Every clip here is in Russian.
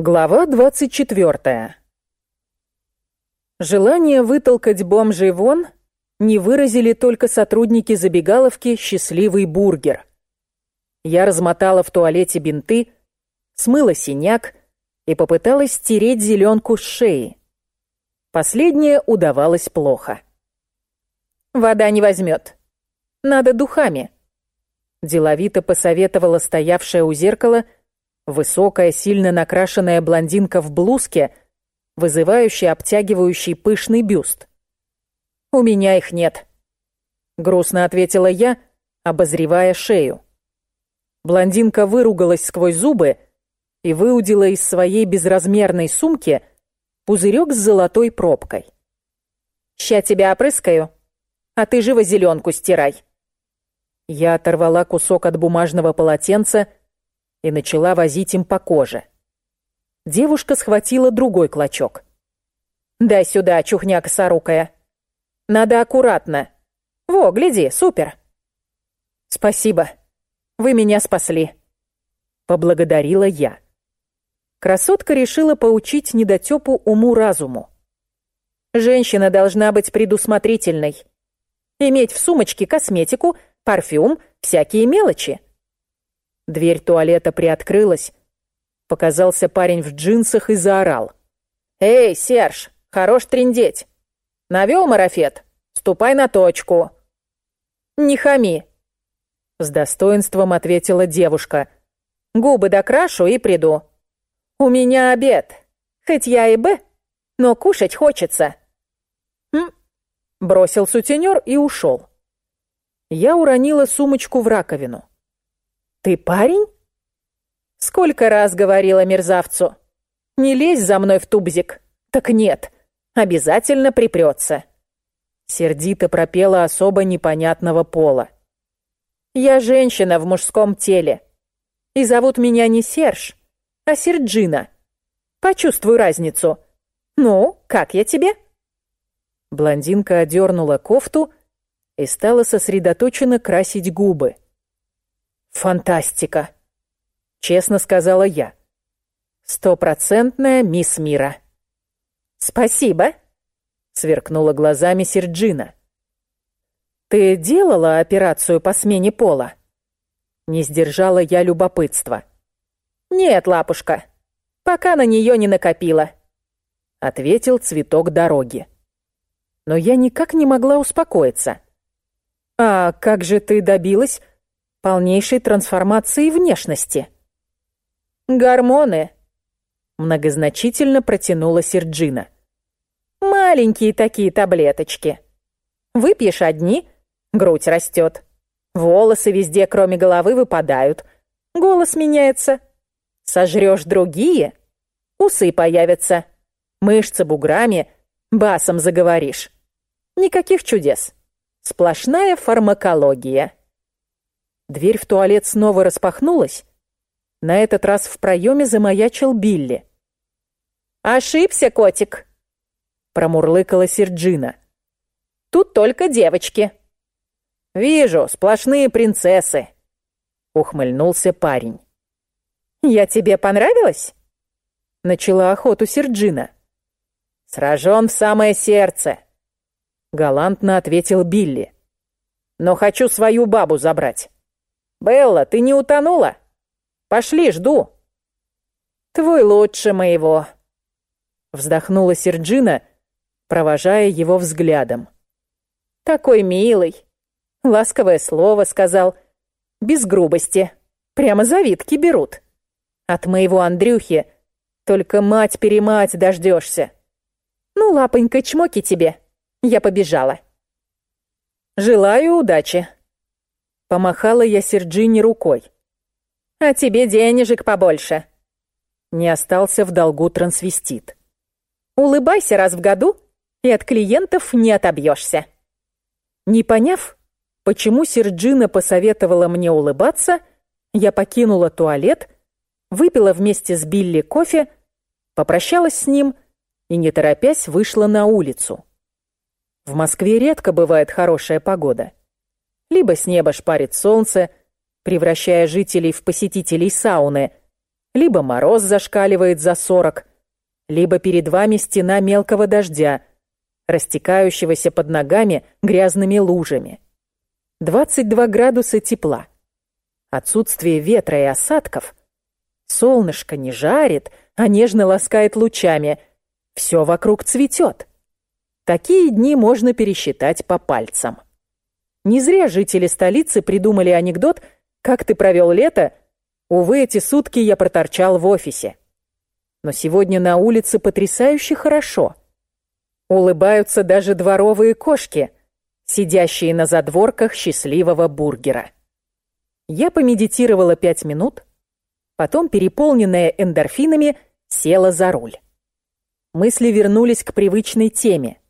Глава 24. Желание вытолкать бомжей вон не выразили только сотрудники забегаловки «Счастливый бургер». Я размотала в туалете бинты, смыла синяк и попыталась стереть зеленку с шеи. Последнее удавалось плохо. «Вода не возьмет. Надо духами», — деловито посоветовала стоявшая у зеркала — Высокая, сильно накрашенная блондинка в блузке, вызывающий обтягивающий пышный бюст. «У меня их нет», — грустно ответила я, обозревая шею. Блондинка выругалась сквозь зубы и выудила из своей безразмерной сумки пузырек с золотой пробкой. «Ща тебя опрыскаю, а ты живо зеленку стирай». Я оторвала кусок от бумажного полотенца и начала возить им по коже. Девушка схватила другой клочок. «Дай сюда, чухня косорукая. Надо аккуратно. Во, гляди, супер!» «Спасибо. Вы меня спасли», — поблагодарила я. Красотка решила поучить недотёпу уму-разуму. Женщина должна быть предусмотрительной. Иметь в сумочке косметику, парфюм, всякие мелочи. Дверь туалета приоткрылась. Показался парень в джинсах и заорал. «Эй, Серж, хорош трындеть! Навёл марафет? Ступай на точку!» «Не хами!» С достоинством ответила девушка. «Губы докрашу и приду. У меня обед. Хоть я и Б, но кушать хочется». «Хм?» Бросил сутенер и ушел. Я уронила сумочку в раковину. «Ты парень?» «Сколько раз говорила мерзавцу. Не лезь за мной в тубзик. Так нет, обязательно припрется». Сердито пропела особо непонятного пола. «Я женщина в мужском теле. И зовут меня не Серж, а Серджина. Почувствуй разницу. Ну, как я тебе?» Блондинка одернула кофту и стала сосредоточенно красить губы. «Фантастика!» — честно сказала я. «Стопроцентная мисс мира». «Спасибо!» — сверкнула глазами Серджина. «Ты делала операцию по смене пола?» Не сдержала я любопытства. «Нет, лапушка, пока на нее не накопила», — ответил цветок дороги. Но я никак не могла успокоиться. «А как же ты добилась, полнейшей трансформации внешности. «Гормоны», — многозначительно протянула Серджина. «Маленькие такие таблеточки. Выпьешь одни, грудь растет. Волосы везде, кроме головы, выпадают. Голос меняется. Сожрешь другие, усы появятся. Мышцы буграми, басом заговоришь. Никаких чудес. Сплошная фармакология. Дверь в туалет снова распахнулась. На этот раз в проеме замаячил Билли. «Ошибся, котик!» Промурлыкала Серджина. «Тут только девочки». «Вижу, сплошные принцессы», — ухмыльнулся парень. «Я тебе понравилась?» Начала охоту Серджина. «Сражен в самое сердце», — галантно ответил Билли. «Но хочу свою бабу забрать». «Белла, ты не утонула? Пошли, жду». «Твой лучше моего», — вздохнула Серджина, провожая его взглядом. «Такой милый. Ласковое слово сказал. Без грубости. Прямо завидки берут. От моего Андрюхи только мать-перемать дождешься. Ну, лапонька, чмоки тебе. Я побежала». «Желаю удачи», Помахала я Серджине рукой. «А тебе денежек побольше». Не остался в долгу трансвестит. «Улыбайся раз в году, и от клиентов не отобьешься». Не поняв, почему Серджина посоветовала мне улыбаться, я покинула туалет, выпила вместе с Билли кофе, попрощалась с ним и, не торопясь, вышла на улицу. В Москве редко бывает хорошая погода либо с неба шпарит солнце, превращая жителей в посетителей сауны, Либо мороз зашкаливает за сорок, либо перед вами стена мелкого дождя, растекающегося под ногами грязными лужами. 22 градуса тепла. Отсутствие ветра и осадков. Солнышко не жарит, а нежно ласкает лучами. Все вокруг цветет. Такие дни можно пересчитать по пальцам. Не зря жители столицы придумали анекдот «Как ты провел лето?» Увы, эти сутки я проторчал в офисе. Но сегодня на улице потрясающе хорошо. Улыбаются даже дворовые кошки, сидящие на задворках счастливого бургера. Я помедитировала пять минут, потом, переполненная эндорфинами, села за руль. Мысли вернулись к привычной теме,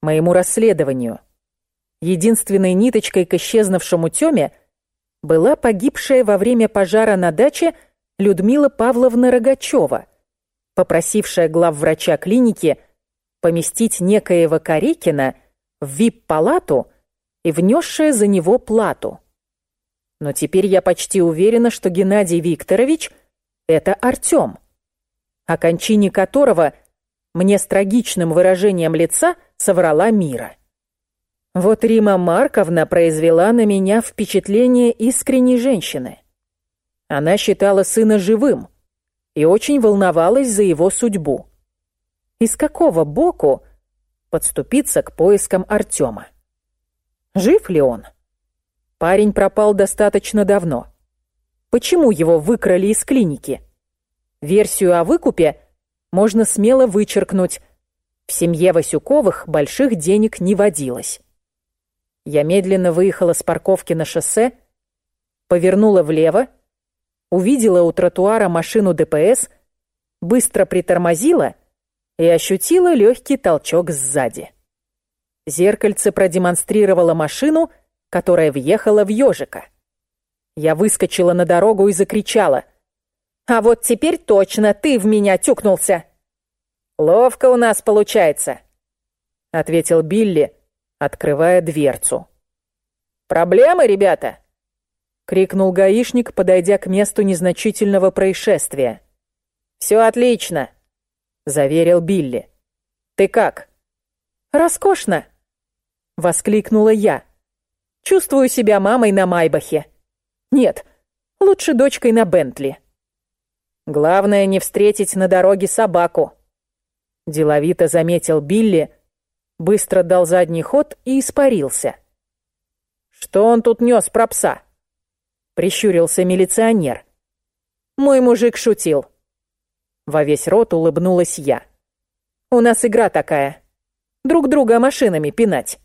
моему расследованию. Единственной ниточкой к исчезнувшему Тёме была погибшая во время пожара на даче Людмила Павловна Рогачева, попросившая главврача клиники поместить некоего Корекина в вип-палату и внесшая за него плату. Но теперь я почти уверена, что Геннадий Викторович — это Артём, о кончине которого мне с трагичным выражением лица соврала Мира. Вот Рима Марковна произвела на меня впечатление искренней женщины. Она считала сына живым и очень волновалась за его судьбу. Из какого боку подступиться к поискам Артема? Жив ли он? Парень пропал достаточно давно. Почему его выкрали из клиники? Версию о выкупе можно смело вычеркнуть. В семье Васюковых больших денег не водилось. Я медленно выехала с парковки на шоссе, повернула влево, увидела у тротуара машину ДПС, быстро притормозила и ощутила легкий толчок сзади. Зеркальце продемонстрировало машину — которая въехала в ежика. Я выскочила на дорогу и закричала. «А вот теперь точно ты в меня тюкнулся!» «Ловко у нас получается», — ответил Билли, открывая дверцу. «Проблемы, ребята?» — крикнул гаишник, подойдя к месту незначительного происшествия. «Все отлично», — заверил Билли. «Ты как?» «Роскошно!» — воскликнула я. Чувствую себя мамой на Майбахе. Нет, лучше дочкой на Бентли. Главное не встретить на дороге собаку. Деловито заметил Билли, быстро дал задний ход и испарился. Что он тут нес про пса? Прищурился милиционер. Мой мужик шутил. Во весь рот улыбнулась я. У нас игра такая. Друг друга машинами пинать.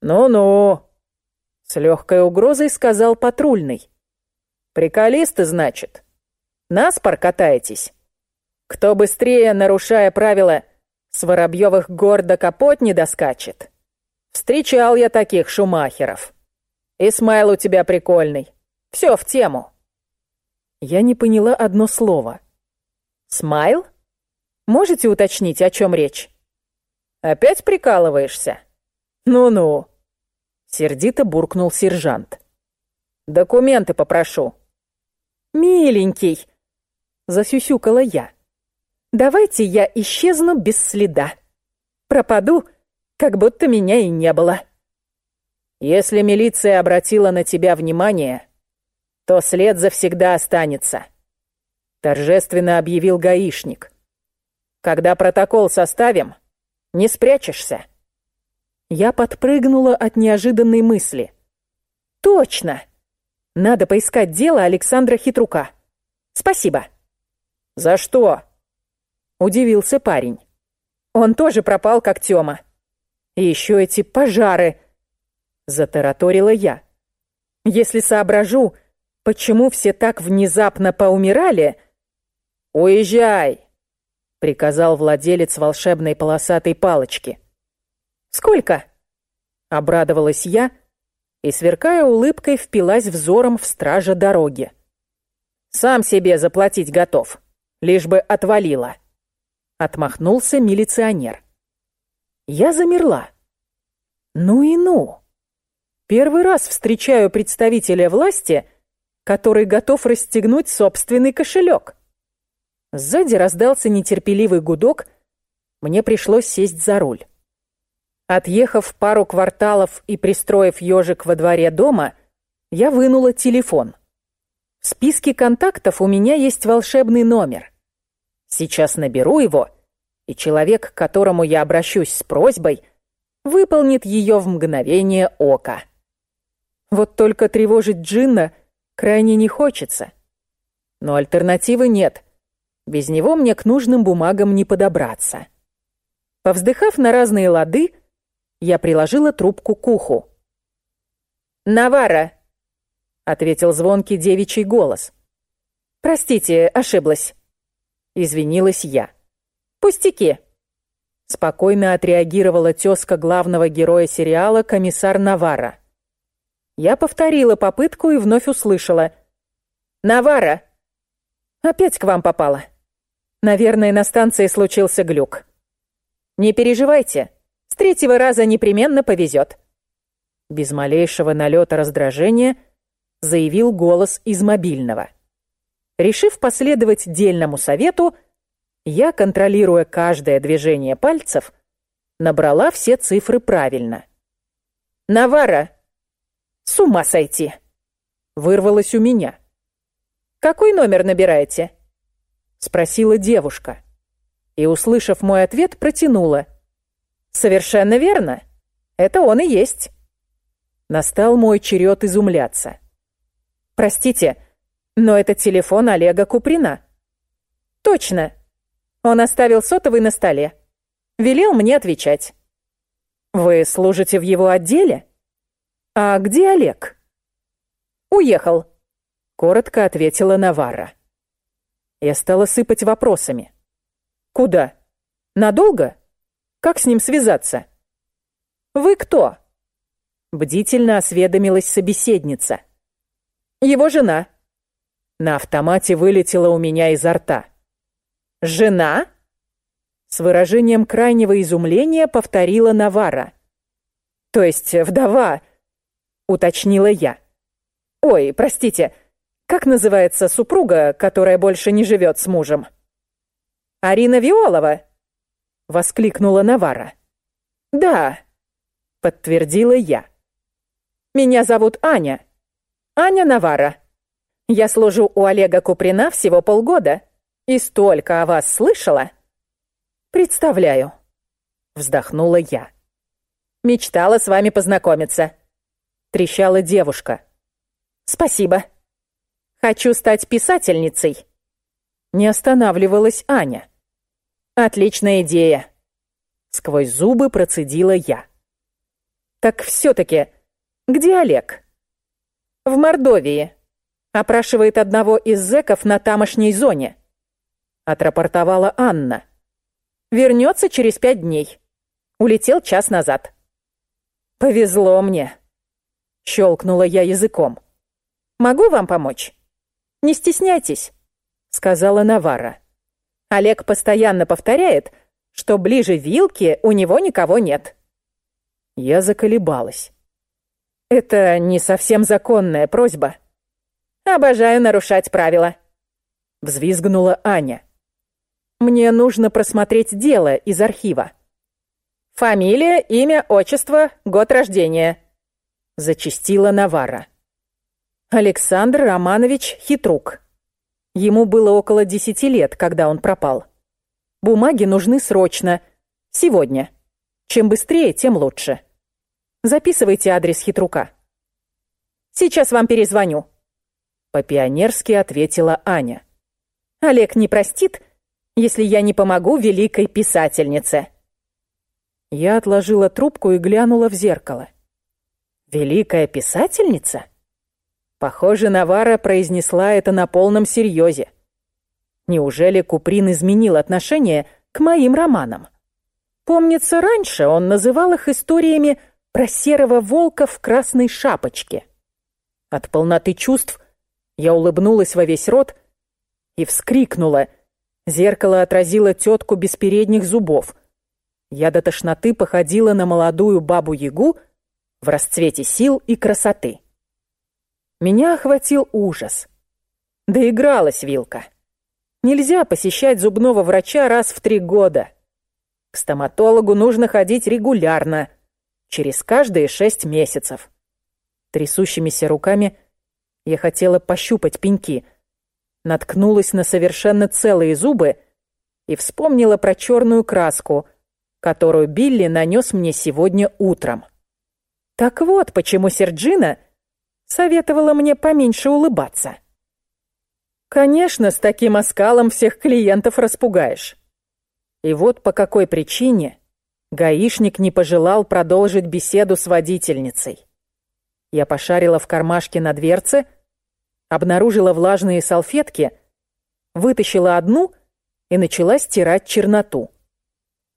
Ну-ну, с легкой угрозой сказал патрульный. «Приколисты, значит? Наспор катаетесь? Кто быстрее, нарушая правила, с Воробьевых гор до капот не доскачет? Встречал я таких шумахеров. И смайл у тебя прикольный. Все в тему». Я не поняла одно слово. «Смайл? Можете уточнить, о чем речь?» «Опять прикалываешься?» «Ну-ну». Сердито буркнул сержант. «Документы попрошу». «Миленький!» Засюсюкала я. «Давайте я исчезну без следа. Пропаду, как будто меня и не было». «Если милиция обратила на тебя внимание, то след завсегда останется», — торжественно объявил гаишник. «Когда протокол составим, не спрячешься». Я подпрыгнула от неожиданной мысли. «Точно! Надо поискать дело Александра Хитрука. Спасибо». «За что?» — удивился парень. «Он тоже пропал, как Тёма. И еще эти пожары!» — затараторила я. «Если соображу, почему все так внезапно поумирали...» «Уезжай!» — приказал владелец волшебной полосатой палочки. «Сколько?» — обрадовалась я и, сверкая улыбкой, впилась взором в стража дороги. «Сам себе заплатить готов, лишь бы отвалило», — отмахнулся милиционер. Я замерла. «Ну и ну!» Первый раз встречаю представителя власти, который готов расстегнуть собственный кошелек. Сзади раздался нетерпеливый гудок, мне пришлось сесть за руль. Отъехав пару кварталов и пристроив ежик во дворе дома, я вынула телефон. В списке контактов у меня есть волшебный номер. Сейчас наберу его, и человек, к которому я обращусь с просьбой, выполнит ее в мгновение ока. Вот только тревожить Джинна крайне не хочется. Но альтернативы нет. Без него мне к нужным бумагам не подобраться. Повздыхав на разные лады, я приложила трубку к уху. «Навара!» — ответил звонкий девичий голос. «Простите, ошиблась». Извинилась я. «Пустяки!» Спокойно отреагировала тезка главного героя сериала комиссар Навара. Я повторила попытку и вновь услышала. «Навара!» «Опять к вам попала. Наверное, на станции случился глюк. Не переживайте, с третьего раза непременно повезет. Без малейшего налета раздражения заявил голос из мобильного. Решив последовать дельному совету, я, контролируя каждое движение пальцев, набрала все цифры правильно. «Навара!» «С ума сойти!» Вырвалось у меня. «Какой номер набираете?» Спросила девушка. И, услышав мой ответ, протянула. Совершенно верно. Это он и есть. Настал мой черед изумляться. Простите, но это телефон Олега Куприна. Точно. Он оставил сотовый на столе. Велел мне отвечать. Вы служите в его отделе? А где Олег? Уехал. Коротко ответила Навара. Я стала сыпать вопросами. Куда? Надолго? Как с ним связаться? Вы кто? Бдительно осведомилась собеседница. Его жена. На автомате вылетела у меня изо рта. Жена? С выражением крайнего изумления повторила Навара. То есть вдова, уточнила я. Ой, простите, как называется супруга, которая больше не живет с мужем? Арина Виолова, — воскликнула Навара. «Да», — подтвердила я. «Меня зовут Аня. Аня Навара. Я служу у Олега Куприна всего полгода и столько о вас слышала». «Представляю», — вздохнула я. «Мечтала с вами познакомиться», — трещала девушка. «Спасибо. Хочу стать писательницей». Не останавливалась Аня. «Отличная идея!» Сквозь зубы процедила я. «Так все-таки, где Олег?» «В Мордовии. Опрашивает одного из зэков на тамошней зоне», отрапортовала Анна. «Вернется через пять дней. Улетел час назад». «Повезло мне», — щелкнула я языком. «Могу вам помочь?» «Не стесняйтесь», — сказала Навара. Олег постоянно повторяет, что ближе вилки у него никого нет. Я заколебалась. Это не совсем законная просьба. Обожаю нарушать правила. Взвизгнула Аня. Мне нужно просмотреть дело из архива. Фамилия, имя, отчество, год рождения. Зачистила Навара. Александр Романович Хитрук. Ему было около десяти лет, когда он пропал. Бумаги нужны срочно. Сегодня. Чем быстрее, тем лучше. Записывайте адрес хитрука. Сейчас вам перезвоню. По-пионерски ответила Аня. Олег не простит, если я не помогу великой писательнице. Я отложила трубку и глянула в зеркало. Великая писательница? Похоже, Навара произнесла это на полном серьезе. Неужели Куприн изменил отношение к моим романам? Помнится, раньше он называл их историями про серого волка в красной шапочке. От полноты чувств я улыбнулась во весь рот и вскрикнула. Зеркало отразило тетку без передних зубов. Я до тошноты походила на молодую бабу-ягу в расцвете сил и красоты. Меня охватил ужас. Доигралась вилка. Нельзя посещать зубного врача раз в три года. К стоматологу нужно ходить регулярно, через каждые шесть месяцев. Трясущимися руками я хотела пощупать пеньки, наткнулась на совершенно целые зубы и вспомнила про черную краску, которую Билли нанес мне сегодня утром. Так вот, почему Серджина советовала мне поменьше улыбаться. Конечно, с таким оскалом всех клиентов распугаешь. И вот по какой причине гаишник не пожелал продолжить беседу с водительницей. Я пошарила в кармашке на дверце, обнаружила влажные салфетки, вытащила одну и начала стирать черноту.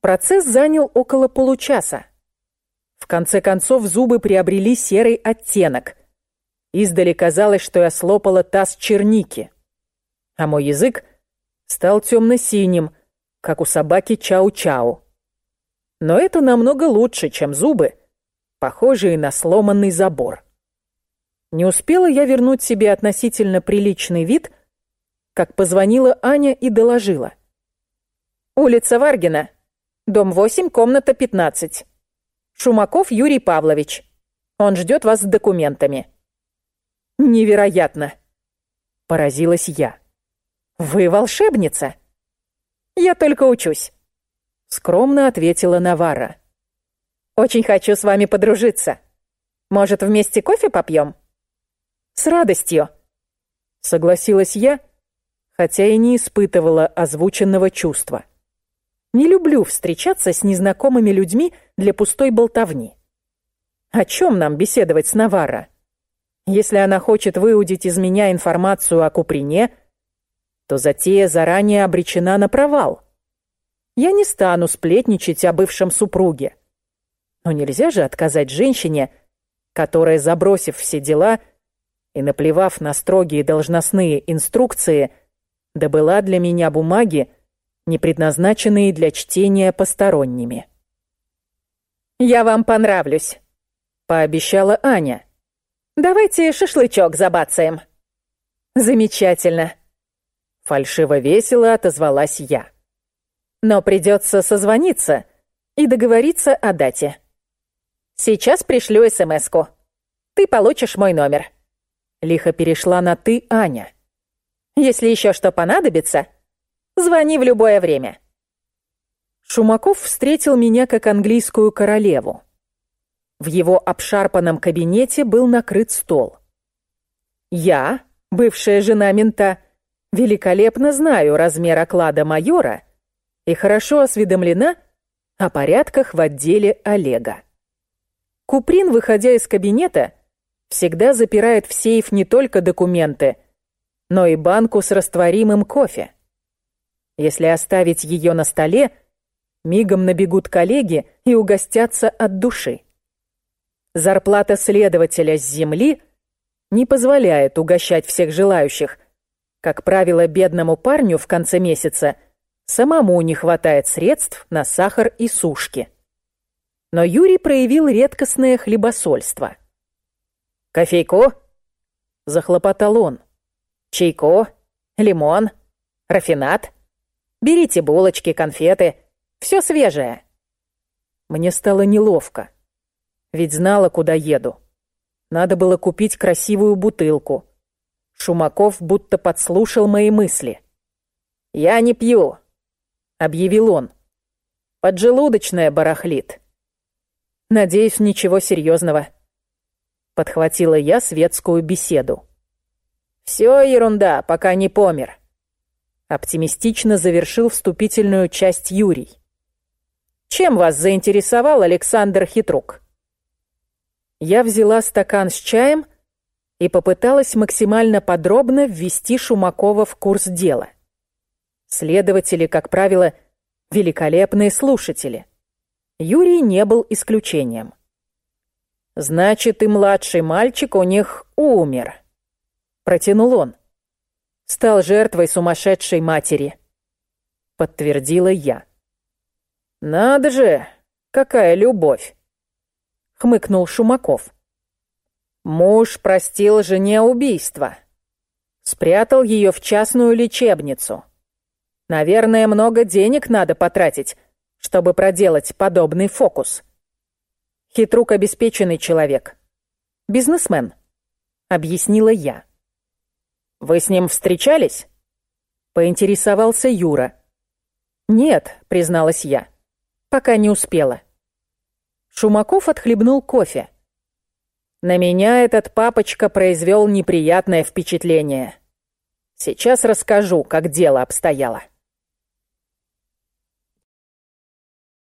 Процесс занял около получаса. В конце концов зубы приобрели серый оттенок. Издали казалось, что я слопала таз черники а мой язык стал темно-синим, как у собаки Чау-Чау. Но это намного лучше, чем зубы, похожие на сломанный забор. Не успела я вернуть себе относительно приличный вид, как позвонила Аня и доложила. «Улица Варгина, дом 8, комната 15. Шумаков Юрий Павлович. Он ждет вас с документами». «Невероятно!» — поразилась я. «Вы волшебница?» «Я только учусь», — скромно ответила Навара. «Очень хочу с вами подружиться. Может, вместе кофе попьем?» «С радостью», — согласилась я, хотя и не испытывала озвученного чувства. Не люблю встречаться с незнакомыми людьми для пустой болтовни. О чем нам беседовать с Навара? Если она хочет выудить из меня информацию о Куприне — то затея заранее обречена на провал. Я не стану сплетничать о бывшем супруге. Но нельзя же отказать женщине, которая, забросив все дела и наплевав на строгие должностные инструкции, добыла для меня бумаги, не предназначенные для чтения посторонними. «Я вам понравлюсь», — пообещала Аня. «Давайте шашлычок забацаем». «Замечательно», Фальшиво-весело отозвалась я. Но придется созвониться и договориться о дате. Сейчас пришлю СМС-ку. Ты получишь мой номер. Лихо перешла на «ты», Аня. Если еще что понадобится, звони в любое время. Шумаков встретил меня как английскую королеву. В его обшарпанном кабинете был накрыт стол. Я, бывшая жена мента, великолепно знаю размер оклада майора и хорошо осведомлена о порядках в отделе Олега. Куприн, выходя из кабинета, всегда запирает в сейф не только документы, но и банку с растворимым кофе. Если оставить ее на столе, мигом набегут коллеги и угостятся от души. Зарплата следователя с земли не позволяет угощать всех желающих – как правило, бедному парню в конце месяца самому не хватает средств на сахар и сушки. Но Юрий проявил редкостное хлебосольство. «Кофейку?» — захлопотал он. «Чайку? Лимон? Рафинат? Берите булочки, конфеты. Все свежее». Мне стало неловко, ведь знала, куда еду. Надо было купить красивую бутылку, Шумаков будто подслушал мои мысли. «Я не пью», — объявил он. «Поджелудочная барахлит». «Надеюсь, ничего серьезного», — подхватила я светскую беседу. «Все ерунда, пока не помер», — оптимистично завершил вступительную часть Юрий. «Чем вас заинтересовал Александр Хитрук?» Я взяла стакан с чаем — и попыталась максимально подробно ввести Шумакова в курс дела. Следователи, как правило, великолепные слушатели. Юрий не был исключением. «Значит, и младший мальчик у них умер», — протянул он. «Стал жертвой сумасшедшей матери», — подтвердила я. «Надо же, какая любовь!» — хмыкнул Шумаков. Муж простил жене убийство. Спрятал ее в частную лечебницу. Наверное, много денег надо потратить, чтобы проделать подобный фокус. Хитрук обеспеченный человек. Бизнесмен, объяснила я. Вы с ним встречались? Поинтересовался Юра. Нет, призналась я. Пока не успела. Шумаков отхлебнул кофе. На меня этот папочка произвел неприятное впечатление. Сейчас расскажу, как дело обстояло.